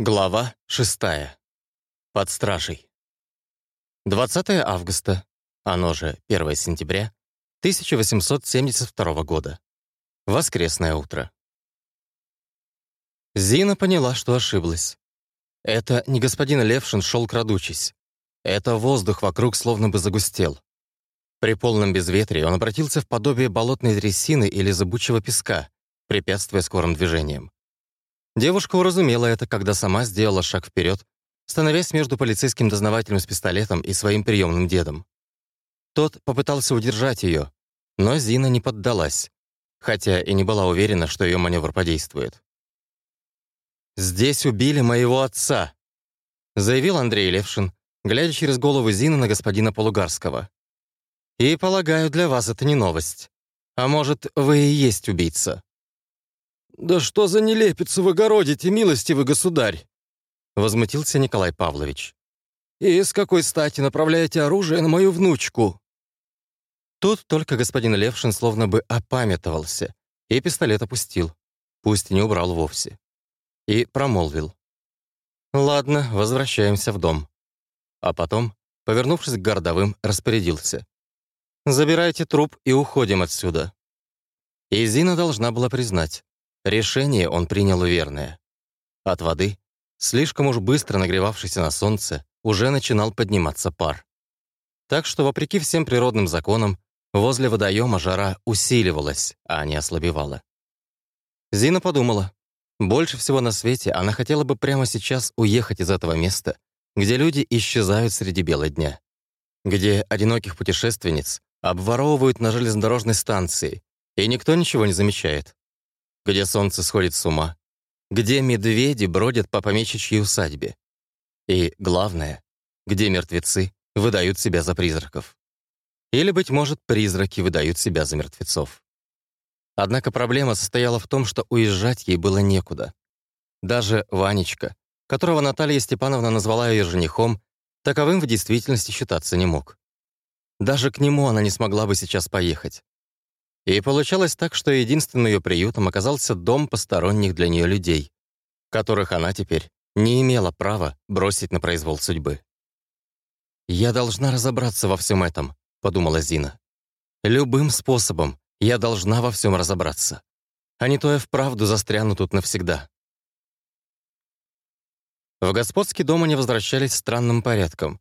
Глава 6. Под стражей. 20 августа, оно же 1 сентября 1872 года. Воскресное утро. Зина поняла, что ошиблась. Это не господин Левшин шел крадучись. Это воздух вокруг словно бы загустел. При полном безветрии он обратился в подобие болотной трясины или зыбучего песка, препятствуя скорым движениям. Девушка уразумела это, когда сама сделала шаг вперед, становясь между полицейским дознавателем с пистолетом и своим приемным дедом. Тот попытался удержать ее, но Зина не поддалась, хотя и не была уверена, что ее маневр подействует. «Здесь убили моего отца», — заявил Андрей Левшин, глядя через голову Зины на господина Полугарского. «И, полагаю, для вас это не новость. А может, вы и есть убийца?» «Да что за нелепицу вы городите, милостивый государь!» Возмутился Николай Павлович. «И с какой стати направляете оружие на мою внучку?» Тут только господин Левшин словно бы опамятовался и пистолет опустил, пусть и не убрал вовсе. И промолвил. «Ладно, возвращаемся в дом». А потом, повернувшись к городовым, распорядился. «Забирайте труп и уходим отсюда». И Зина должна была признать, Решение он принял верное. От воды, слишком уж быстро нагревавшийся на солнце, уже начинал подниматься пар. Так что, вопреки всем природным законам, возле водоема жара усиливалась, а не ослабевала. Зина подумала, больше всего на свете она хотела бы прямо сейчас уехать из этого места, где люди исчезают среди бела дня, где одиноких путешественниц обворовывают на железнодорожной станции, и никто ничего не замечает где солнце сходит с ума, где медведи бродят по помещичьей усадьбе. И, главное, где мертвецы выдают себя за призраков. Или, быть может, призраки выдают себя за мертвецов. Однако проблема состояла в том, что уезжать ей было некуда. Даже Ванечка, которого Наталья Степановна назвала ее женихом, таковым в действительности считаться не мог. Даже к нему она не смогла бы сейчас поехать. И получалось так, что единственным ее приютом оказался дом посторонних для нее людей, которых она теперь не имела права бросить на произвол судьбы. «Я должна разобраться во всем этом», — подумала Зина. «Любым способом я должна во всем разобраться. А не то я вправду застряну тут навсегда». В господский дом они возвращались странным порядком.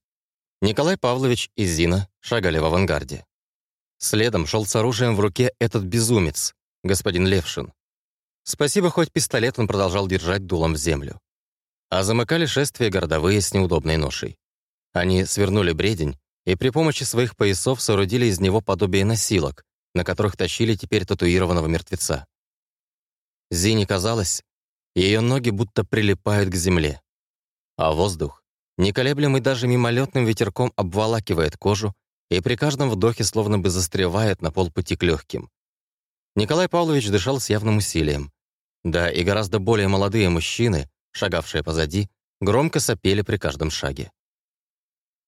Николай Павлович и Зина шагали в авангарде. Следом шел с оружием в руке этот безумец, господин Левшин. Спасибо, хоть пистолет он продолжал держать дулом в землю. А замыкали шествие городовые с неудобной ношей. Они свернули бредень и при помощи своих поясов соорудили из него подобие носилок, на которых тащили теперь татуированного мертвеца. Зине казалось, ее ноги будто прилипают к земле. А воздух, неколеблемый даже мимолетным ветерком, обволакивает кожу и при каждом вдохе словно бы застревает на полпути к легким. Николай Павлович дышал с явным усилием. Да, и гораздо более молодые мужчины, шагавшие позади, громко сопели при каждом шаге.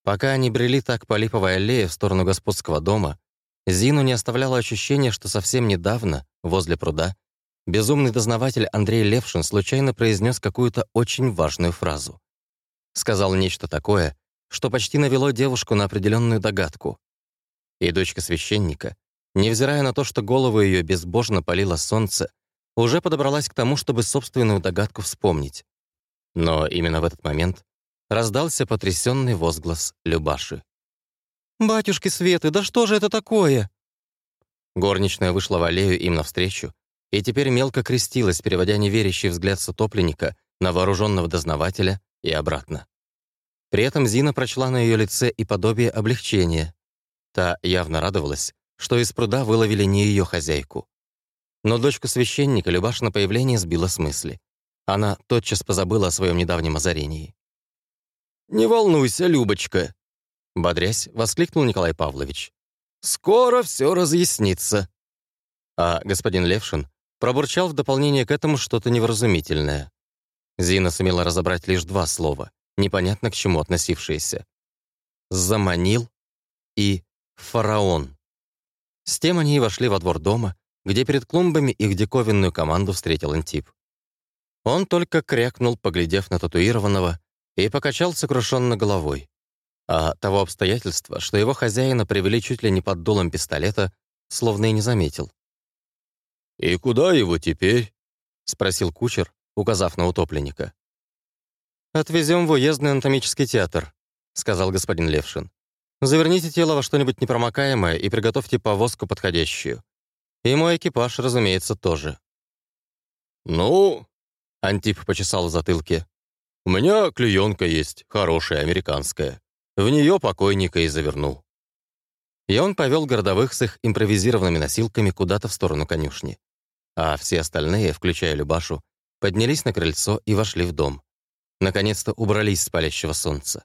Пока они брели так по липовой аллее в сторону господского дома, Зину не оставляло ощущение, что совсем недавно, возле пруда, безумный дознаватель Андрей Левшин случайно произнес какую-то очень важную фразу. Сказал нечто такое, что почти навело девушку на определенную догадку. И дочка священника, невзирая на то, что голову ее безбожно палило солнце, уже подобралась к тому, чтобы собственную догадку вспомнить. Но именно в этот момент раздался потрясенный возглас Любаши. «Батюшки Светы, да что же это такое?» Горничная вышла в аллею им навстречу и теперь мелко крестилась, переводя неверящий взгляд сотопленника на вооруженного дознавателя и обратно. При этом Зина прочла на ее лице и подобие облегчения. Та явно радовалась, что из пруда выловили не ее хозяйку. Но дочку священника Любашина появление сбило с мысли. Она тотчас позабыла о своем недавнем озарении. «Не волнуйся, Любочка!» Бодрясь, воскликнул Николай Павлович. «Скоро все разъяснится!» А господин Левшин пробурчал в дополнение к этому что-то невразумительное. Зина сумела разобрать лишь два слова непонятно к чему относившиеся. «Заманил» и «фараон». С тем они и вошли во двор дома, где перед клумбами их диковинную команду встретил Антип. Он только крякнул, поглядев на татуированного, и покачал сокрушенно головой. А того обстоятельства, что его хозяина привели чуть ли не под дулом пистолета, словно и не заметил. «И куда его теперь?» — спросил кучер, указав на утопленника. «Отвезем в уездный анатомический театр», — сказал господин Левшин. «Заверните тело во что-нибудь непромокаемое и приготовьте повозку подходящую. И мой экипаж, разумеется, тоже». «Ну...» — Антип почесал в затылке. «У меня клеенка есть, хорошая, американская. В нее покойника и заверну». И он повел городовых с их импровизированными носилками куда-то в сторону конюшни. А все остальные, включая Любашу, поднялись на крыльцо и вошли в дом. Наконец-то убрались с палящего солнца.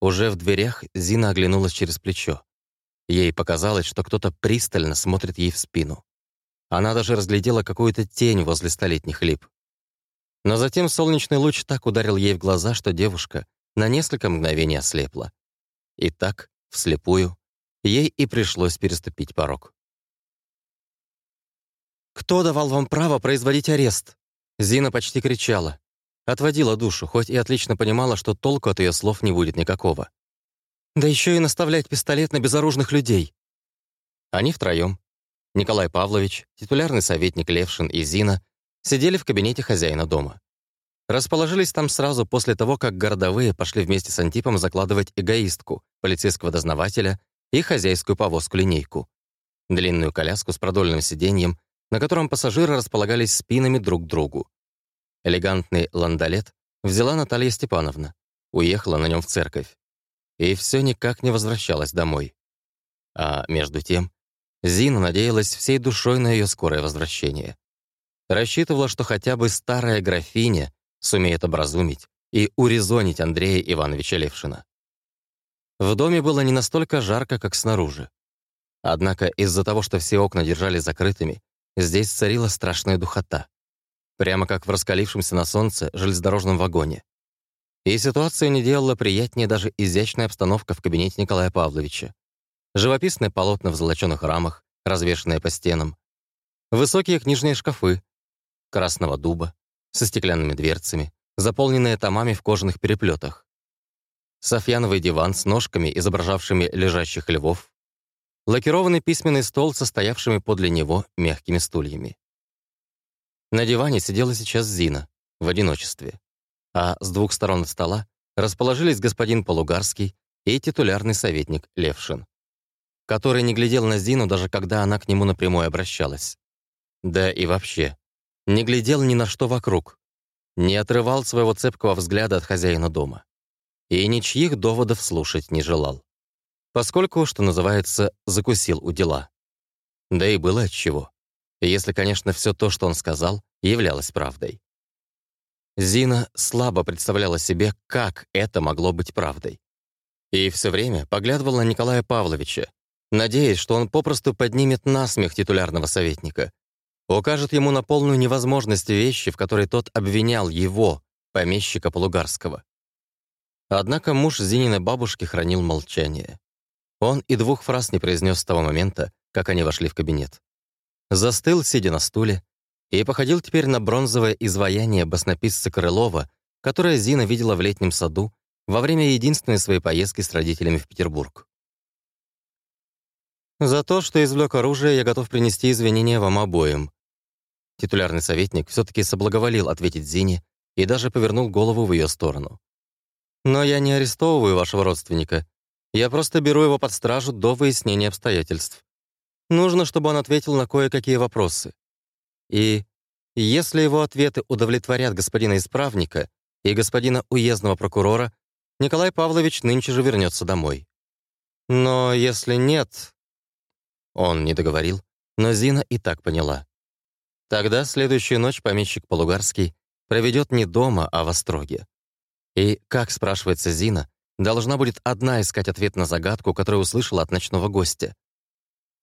Уже в дверях Зина оглянулась через плечо. Ей показалось, что кто-то пристально смотрит ей в спину. Она даже разглядела какую-то тень возле столетних лип. Но затем солнечный луч так ударил ей в глаза, что девушка на несколько мгновений ослепла. И так, вслепую, ей и пришлось переступить порог. «Кто давал вам право производить арест?» Зина почти кричала. Отводила душу, хоть и отлично понимала, что толку от ее слов не будет никакого. Да еще и наставлять пистолет на безоружных людей. Они втроем, Николай Павлович, титулярный советник Левшин и Зина, сидели в кабинете хозяина дома. Расположились там сразу после того, как городовые пошли вместе с Антипом закладывать эгоистку, полицейского дознавателя и хозяйскую повозку-линейку. Длинную коляску с продольным сиденьем, на котором пассажиры располагались спинами друг к другу. Элегантный ландолет взяла Наталья Степановна, уехала на нем в церковь. И все никак не возвращалась домой. А между тем, Зина надеялась всей душой на ее скорое возвращение. Рассчитывала, что хотя бы старая графиня сумеет образумить и урезонить Андрея Ивановича Левшина. В доме было не настолько жарко, как снаружи. Однако из-за того, что все окна держали закрытыми, здесь царила страшная духота прямо как в раскалившемся на солнце железнодорожном вагоне. И ситуацию не делала приятнее даже изящная обстановка в кабинете Николая Павловича. Живописные полотна в золоченых рамах, развешанные по стенам. Высокие книжные шкафы, красного дуба, со стеклянными дверцами, заполненные томами в кожаных переплетах. Софьяновый диван с ножками, изображавшими лежащих львов. Лакированный письменный стол, состоявшими подле него мягкими стульями. На диване сидела сейчас Зина, в одиночестве. А с двух сторон стола расположились господин Полугарский и титулярный советник Левшин, который не глядел на Зину, даже когда она к нему напрямую обращалась. Да и вообще, не глядел ни на что вокруг, не отрывал своего цепкого взгляда от хозяина дома и ничьих доводов слушать не желал, поскольку, что называется, закусил у дела. Да и было отчего если, конечно, все то, что он сказал, являлось правдой. Зина слабо представляла себе, как это могло быть правдой. И все время поглядывала на Николая Павловича, надеясь, что он попросту поднимет насмех титулярного советника, укажет ему на полную невозможность вещи, в которой тот обвинял его, помещика Полугарского. Однако муж Зининой бабушки хранил молчание. Он и двух фраз не произнес с того момента, как они вошли в кабинет застыл, сидя на стуле, и походил теперь на бронзовое изваяние баснописца Крылова, которое Зина видела в летнем саду во время единственной своей поездки с родителями в Петербург. «За то, что извлек оружие, я готов принести извинения вам обоим». Титулярный советник все-таки соблаговолил ответить Зине и даже повернул голову в ее сторону. «Но я не арестовываю вашего родственника. Я просто беру его под стражу до выяснения обстоятельств. Нужно, чтобы он ответил на кое-какие вопросы. И если его ответы удовлетворят господина исправника и господина уездного прокурора, Николай Павлович нынче же вернется домой. Но если нет... Он не договорил, но Зина и так поняла. Тогда следующую ночь помещик Полугарский проведет не дома, а в Остроге. И, как спрашивается Зина, должна будет одна искать ответ на загадку, которую услышала от ночного гостя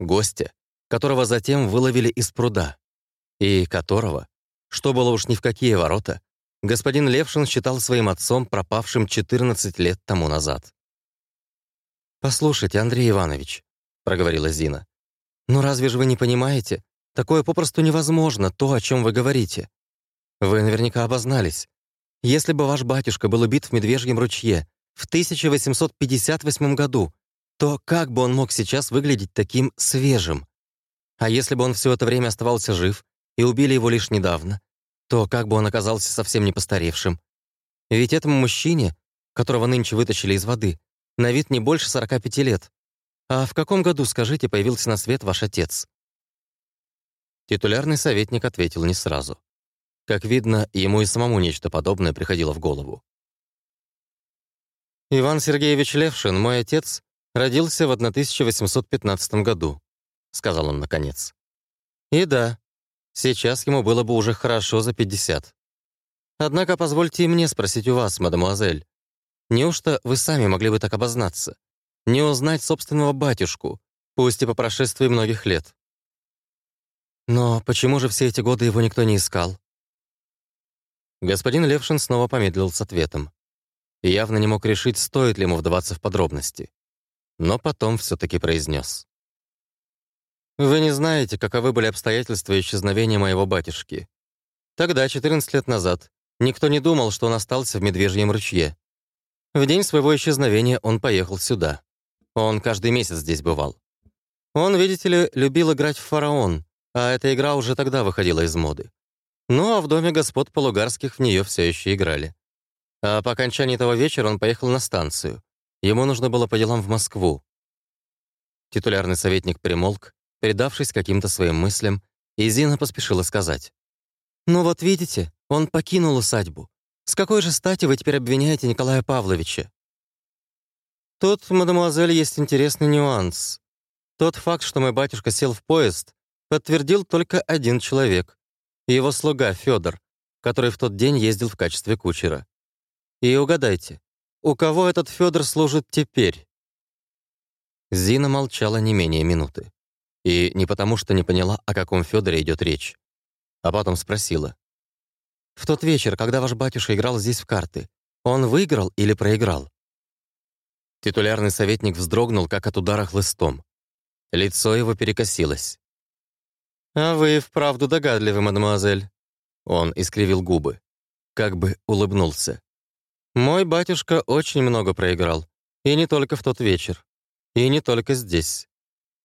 гостя, которого затем выловили из пруда, и которого, что было уж ни в какие ворота, господин Левшин считал своим отцом, пропавшим 14 лет тому назад. «Послушайте, Андрей Иванович», — проговорила Зина, «ну разве же вы не понимаете? Такое попросту невозможно, то, о чем вы говорите. Вы наверняка обознались. Если бы ваш батюшка был убит в Медвежьем ручье в 1858 году, то как бы он мог сейчас выглядеть таким свежим? А если бы он все это время оставался жив и убили его лишь недавно, то как бы он оказался совсем не постаревшим? Ведь этому мужчине, которого нынче вытащили из воды, на вид не больше 45 лет. А в каком году, скажите, появился на свет ваш отец? Титулярный советник ответил не сразу. Как видно, ему и самому нечто подобное приходило в голову. «Иван Сергеевич Левшин, мой отец, родился в 1815 году», — сказал он наконец. «И да, сейчас ему было бы уже хорошо за 50. Однако позвольте и мне спросить у вас, мадемуазель, неужто вы сами могли бы так обознаться? Не узнать собственного батюшку, пусть и по прошествии многих лет?» «Но почему же все эти годы его никто не искал?» Господин Левшин снова помедлил с ответом. И явно не мог решить, стоит ли ему вдаваться в подробности. Но потом все-таки произнес. «Вы не знаете, каковы были обстоятельства исчезновения моего батюшки. Тогда, 14 лет назад, никто не думал, что он остался в Медвежьем ручье. В день своего исчезновения он поехал сюда. Он каждый месяц здесь бывал. Он, видите ли, любил играть в фараон, а эта игра уже тогда выходила из моды. Ну а в доме господ Полугарских в нее все еще играли. А по окончании того вечера он поехал на станцию. Ему нужно было по делам в Москву. Титулярный советник примолк, передавшись каким-то своим мыслям, и Зина поспешила сказать. «Ну вот видите, он покинул усадьбу. С какой же стати вы теперь обвиняете Николая Павловича?» Тут, мадемуазель, есть интересный нюанс. Тот факт, что мой батюшка сел в поезд, подтвердил только один человек его слуга Федор, который в тот день ездил в качестве кучера. И угадайте, у кого этот Федор служит теперь? Зина молчала не менее минуты. И не потому, что не поняла, о каком Федоре идет речь. А потом спросила. «В тот вечер, когда ваш батюшка играл здесь в карты, он выиграл или проиграл?» Титулярный советник вздрогнул, как от удара хлыстом. Лицо его перекосилось. «А вы вправду догадливы, мадемуазель». Он искривил губы. Как бы улыбнулся. «Мой батюшка очень много проиграл. И не только в тот вечер. И не только здесь.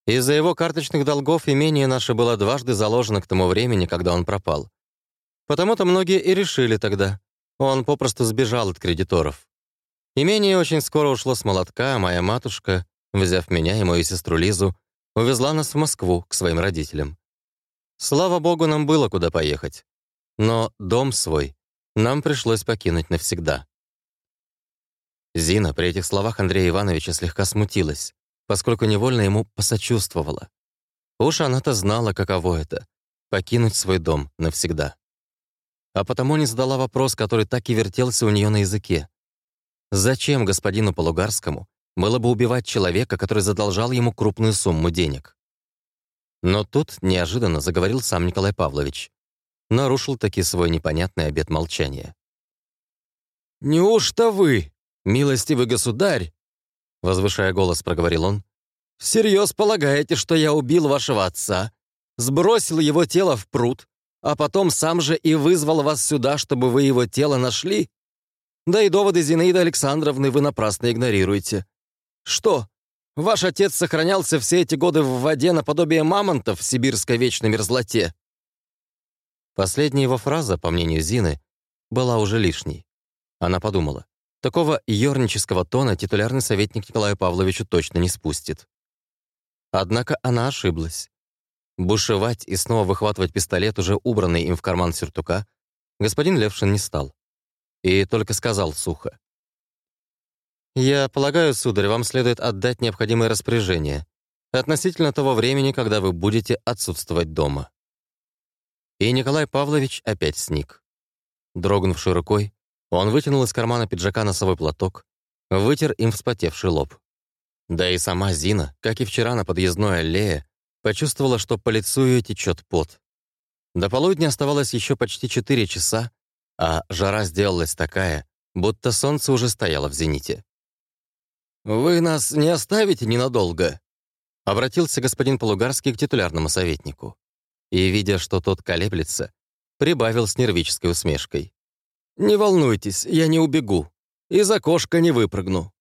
Из-за его карточных долгов имение наше было дважды заложено к тому времени, когда он пропал. Потому-то многие и решили тогда. Он попросту сбежал от кредиторов. Имение очень скоро ушло с молотка, а моя матушка, взяв меня и мою сестру Лизу, увезла нас в Москву к своим родителям. Слава богу, нам было куда поехать. Но дом свой нам пришлось покинуть навсегда. Зина при этих словах Андрея Ивановича слегка смутилась, поскольку невольно ему посочувствовала. Уж она-то знала, каково это — покинуть свой дом навсегда. А потому не задала вопрос, который так и вертелся у нее на языке. Зачем господину Полугарскому было бы убивать человека, который задолжал ему крупную сумму денег? Но тут неожиданно заговорил сам Николай Павлович. Нарушил таки свой непонятный обет молчания. «Неужто вы, милостивый государь?» Возвышая голос, проговорил он. «Всерьез полагаете, что я убил вашего отца, сбросил его тело в пруд, а потом сам же и вызвал вас сюда, чтобы вы его тело нашли? Да и доводы Зинаиды Александровны вы напрасно игнорируете. Что, Ваш отец сохранялся все эти годы в воде наподобие мамонтов в сибирской вечной мерзлоте». Последняя его фраза, по мнению Зины, была уже лишней. Она подумала, такого ернического тона титулярный советник Николаю Павловичу точно не спустит. Однако она ошиблась. Бушевать и снова выхватывать пистолет, уже убранный им в карман сюртука, господин Левшин не стал. И только сказал сухо. «Я полагаю, сударь, вам следует отдать необходимые распоряжения относительно того времени, когда вы будете отсутствовать дома». И Николай Павлович опять сник. Дрогнувшей рукой, он вытянул из кармана пиджака носовой платок, вытер им вспотевший лоб. Да и сама Зина, как и вчера на подъездной аллее, почувствовала, что по лицу ее течет пот. До полудня оставалось еще почти четыре часа, а жара сделалась такая, будто солнце уже стояло в зените. «Вы нас не оставите ненадолго?» Обратился господин Полугарский к титулярному советнику. И, видя, что тот колеблется, прибавил с нервической усмешкой. «Не волнуйтесь, я не убегу. Из окошка не выпрыгну.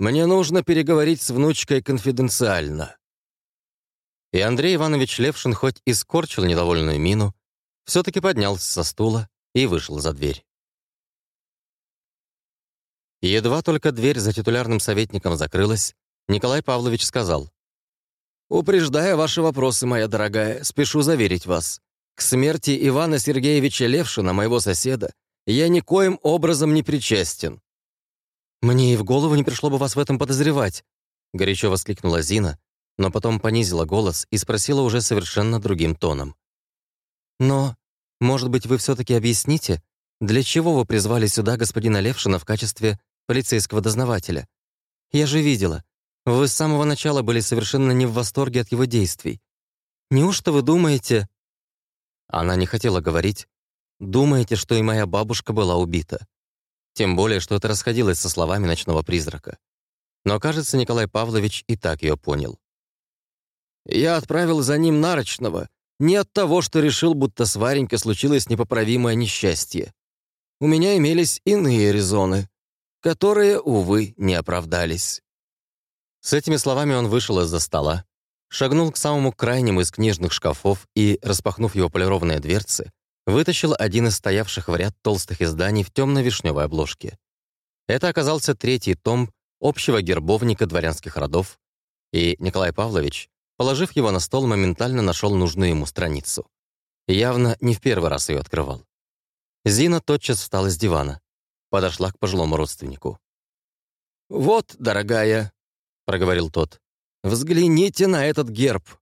Мне нужно переговорить с внучкой конфиденциально». И Андрей Иванович Левшин хоть и скорчил недовольную мину, все-таки поднялся со стула и вышел за дверь. Едва только дверь за титулярным советником закрылась, Николай Павлович сказал. «Упреждая ваши вопросы, моя дорогая, спешу заверить вас. К смерти Ивана Сергеевича Левшина, моего соседа, я никоим образом не причастен». «Мне и в голову не пришло бы вас в этом подозревать», — горячо воскликнула Зина, но потом понизила голос и спросила уже совершенно другим тоном. «Но, может быть, вы все-таки объясните, для чего вы призвали сюда господина Левшина в качестве полицейского дознавателя? Я же видела, вы с самого начала были совершенно не в восторге от его действий. Неужто вы думаете...» Она не хотела говорить. «Думаете, что и моя бабушка была убита?» Тем более, что это расходилось со словами ночного призрака. Но, кажется, Николай Павлович и так ее понял. «Я отправил за ним Нарочного не от того, что решил, будто с Варенькой случилось непоправимое несчастье. У меня имелись иные резоны, которые, увы, не оправдались». С этими словами он вышел из-за стола, шагнул к самому крайнему из книжных шкафов и, распахнув его полированные дверцы, вытащил один из стоявших в ряд толстых изданий в темно-вишневой обложке. Это оказался третий том общего гербовника дворянских родов, и Николай Павлович, положив его на стол, моментально нашел нужную ему страницу. Явно не в первый раз ее открывал. Зина тотчас встала с дивана, подошла к пожилому родственнику. «Вот, дорогая», — проговорил тот, — «взгляните на этот герб.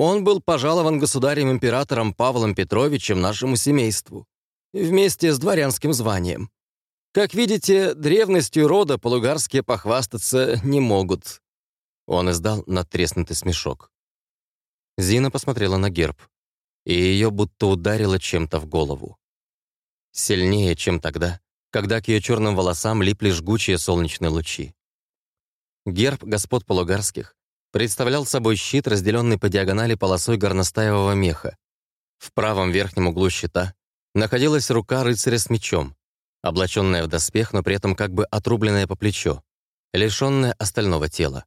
Он был пожалован государем-императором Павлом Петровичем нашему семейству, вместе с дворянским званием. Как видите, древностью рода полугарские похвастаться не могут». Он издал надтреснутый смешок. Зина посмотрела на герб, и ее будто ударило чем-то в голову. Сильнее, чем тогда, когда к ее черным волосам липли жгучие солнечные лучи. Герб господ полугарских представлял собой щит, разделенный по диагонали полосой горностаевого меха. В правом верхнем углу щита находилась рука рыцаря с мечом, облаченная в доспех, но при этом как бы отрубленная по плечо, лишенная остального тела.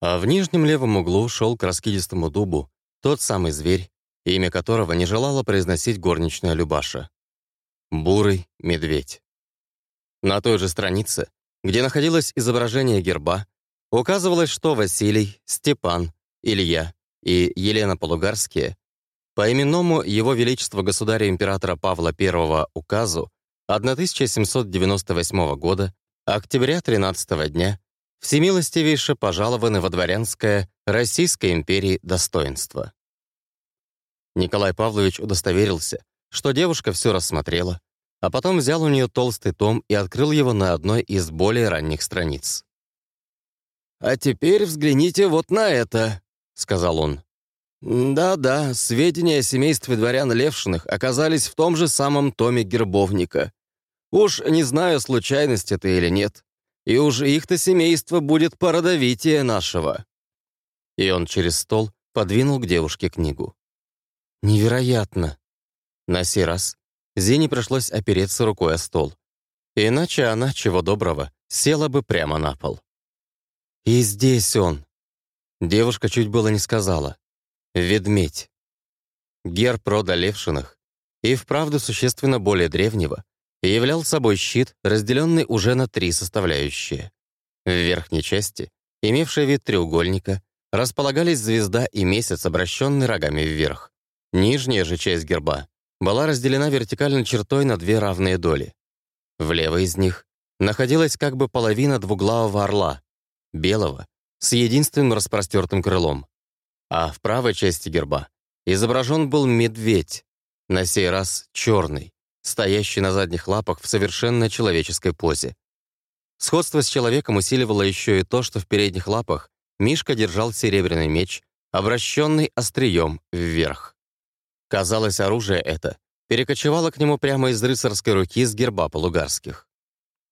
А в нижнем левом углу шел к раскидистому дубу тот самый зверь, имя которого не желала произносить горничная Любаша. Бурый медведь. На той же странице, где находилось изображение герба, Указывалось, что Василий, Степан, Илья и Елена Полугарские по именному Его Величества Государя-Императора Павла I указу 1798 года, октября 13 дня, всемилостивейше пожалованы во дворянское Российской империи достоинство. Николай Павлович удостоверился, что девушка все рассмотрела, а потом взял у нее толстый том и открыл его на одной из более ранних страниц. «А теперь взгляните вот на это», — сказал он. «Да-да, сведения о семействе дворян Левшиных оказались в том же самом томе гербовника. Уж не знаю, случайность это или нет. И уж их-то семейство будет породовитие нашего». И он через стол подвинул к девушке книгу. «Невероятно!» На сей раз Зине пришлось опереться рукой о стол. Иначе она, чего доброго, села бы прямо на пол. И здесь он. Девушка чуть было не сказала. Ведмедь. Герб рода Левшиных и вправду существенно более древнего и являл собой щит, разделенный уже на три составляющие. В верхней части, имевшей вид треугольника, располагались звезда и месяц, обращенный рогами вверх. Нижняя же часть герба была разделена вертикальной чертой на две равные доли. В левой из них находилась как бы половина двуглавого орла, белого, с единственным распростертым крылом. А в правой части герба изображен был медведь, на сей раз черный, стоящий на задних лапах в совершенно человеческой позе. Сходство с человеком усиливало еще и то, что в передних лапах Мишка держал серебряный меч, обращенный острием вверх. Казалось, оружие это перекочевало к нему прямо из рыцарской руки с герба полугарских.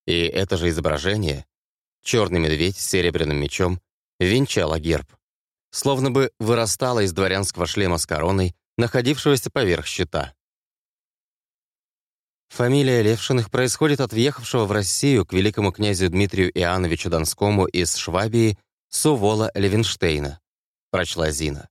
И это же изображение черный медведь с серебряным мечом, венчала герб. Словно бы вырастала из дворянского шлема с короной, находившегося поверх щита. Фамилия Левшиных происходит от въехавшего в Россию к великому князю Дмитрию Иоанновичу Донскому из Швабии Сувола Левенштейна, прочла Зина.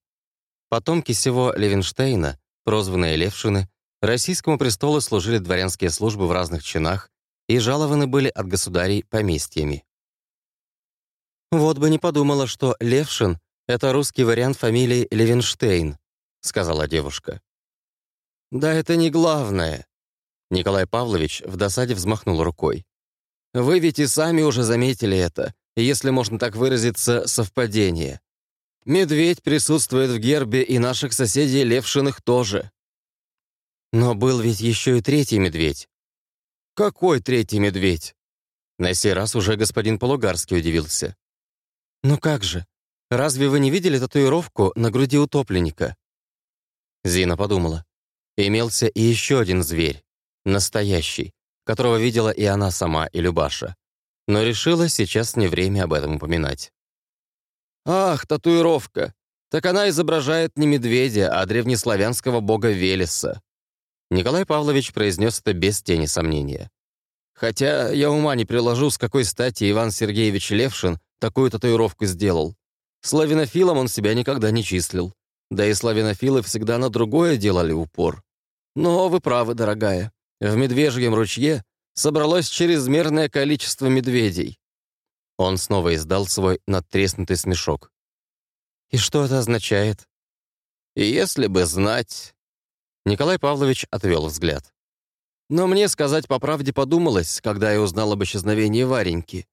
Потомки сего Левенштейна, прозванные Левшины, российскому престолу служили дворянские службы в разных чинах и жалованы были от государей поместьями. «Вот бы не подумала, что Левшин — это русский вариант фамилии Левенштейн», — сказала девушка. «Да это не главное», Николай Павлович в досаде взмахнул рукой. «Вы ведь и сами уже заметили это, если можно так выразиться, совпадение. Медведь присутствует в гербе и наших соседей Левшиных тоже. Но был ведь еще и третий медведь. Какой третий медведь? На сей раз уже господин Полугарский удивился. «Ну как же? Разве вы не видели татуировку на груди утопленника?» Зина подумала. Имелся и еще один зверь. Настоящий, которого видела и она сама, и Любаша. Но решила сейчас не время об этом упоминать. «Ах, татуировка! Так она изображает не медведя, а древнеславянского бога Велеса». Николай Павлович произнес это без тени сомнения. Хотя я ума не приложу, с какой стати Иван Сергеевич Левшин такую татуировку сделал. Славянофилом он себя никогда не числил. Да и славянофилы всегда на другое делали упор. Но вы правы, дорогая. В Медвежьем ручье собралось чрезмерное количество медведей. Он снова издал свой надтреснутый смешок. «И что это означает?» «Если бы знать...» Николай Павлович отвел взгляд. «Но мне сказать по правде подумалось, когда я узнал об исчезновении Вареньки.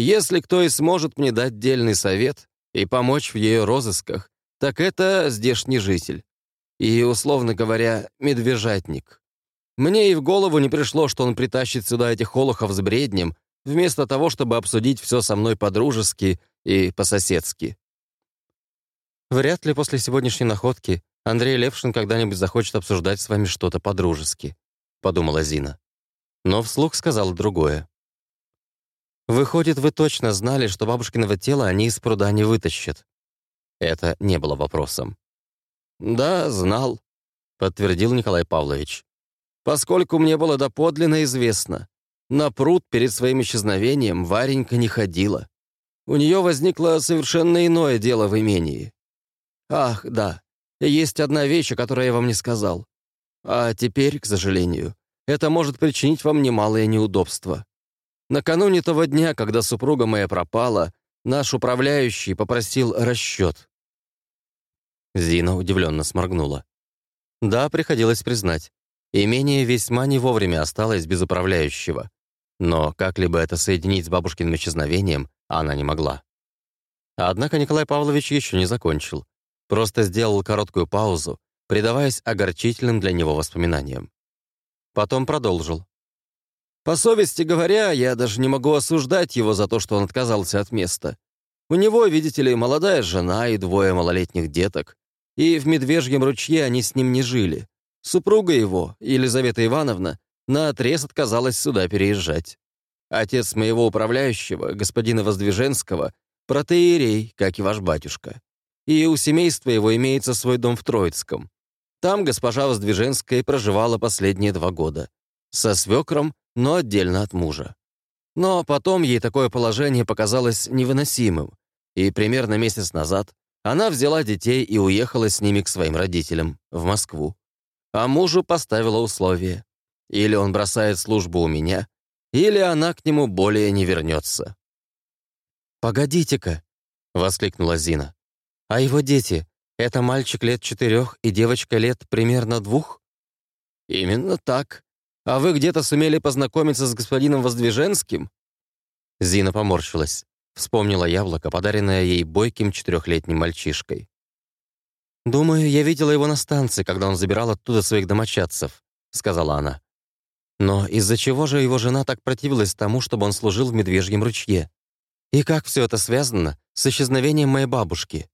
Если кто и сможет мне дать дельный совет и помочь в ее розысках, так это здешний житель. И, условно говоря, медвежатник. Мне и в голову не пришло, что он притащит сюда этих олухов с бреднем, вместо того, чтобы обсудить все со мной по-дружески и по-соседски. Вряд ли после сегодняшней находки Андрей Левшин когда-нибудь захочет обсуждать с вами что-то по-дружески, подумала Зина. Но вслух сказала другое. Выходит, вы точно знали, что бабушкиного тела они из пруда не вытащат. Это не было вопросом. «Да, знал», — подтвердил Николай Павлович поскольку мне было доподлинно известно. На пруд перед своим исчезновением Варенька не ходила. У нее возникло совершенно иное дело в имении. Ах, да, есть одна вещь, о которой я вам не сказал. А теперь, к сожалению, это может причинить вам немалое неудобство. Накануне того дня, когда супруга моя пропала, наш управляющий попросил расчет. Зина удивленно сморгнула. Да, приходилось признать. Имение весьма не вовремя осталось без управляющего. Но как-либо это соединить с бабушкиным исчезновением она не могла. Однако Николай Павлович еще не закончил. Просто сделал короткую паузу, предаваясь огорчительным для него воспоминаниям. Потом продолжил. «По совести говоря, я даже не могу осуждать его за то, что он отказался от места. У него, видите ли, молодая жена и двое малолетних деток, и в Медвежьем ручье они с ним не жили. Супруга его, Елизавета Ивановна, наотрез отказалась сюда переезжать. Отец моего управляющего, господина Воздвиженского, протеерей, как и ваш батюшка. И у семейства его имеется свой дом в Троицком. Там госпожа Воздвиженская проживала последние два года. Со свекром, но отдельно от мужа. Но потом ей такое положение показалось невыносимым, и примерно месяц назад она взяла детей и уехала с ними к своим родителям в Москву а мужу поставила условие. Или он бросает службу у меня, или она к нему более не вернется. «Погодите-ка», — воскликнула Зина. «А его дети — это мальчик лет четырех и девочка лет примерно двух?» «Именно так. А вы где-то сумели познакомиться с господином Воздвиженским?» Зина поморщилась, вспомнила яблоко, подаренное ей бойким четырехлетним мальчишкой. «Думаю, я видела его на станции, когда он забирал оттуда своих домочадцев», — сказала она. «Но из-за чего же его жена так противилась тому, чтобы он служил в Медвежьем ручье? И как все это связано с исчезновением моей бабушки?»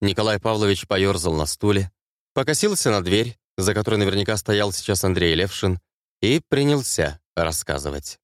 Николай Павлович поерзал на стуле, покосился на дверь, за которой наверняка стоял сейчас Андрей Левшин, и принялся рассказывать.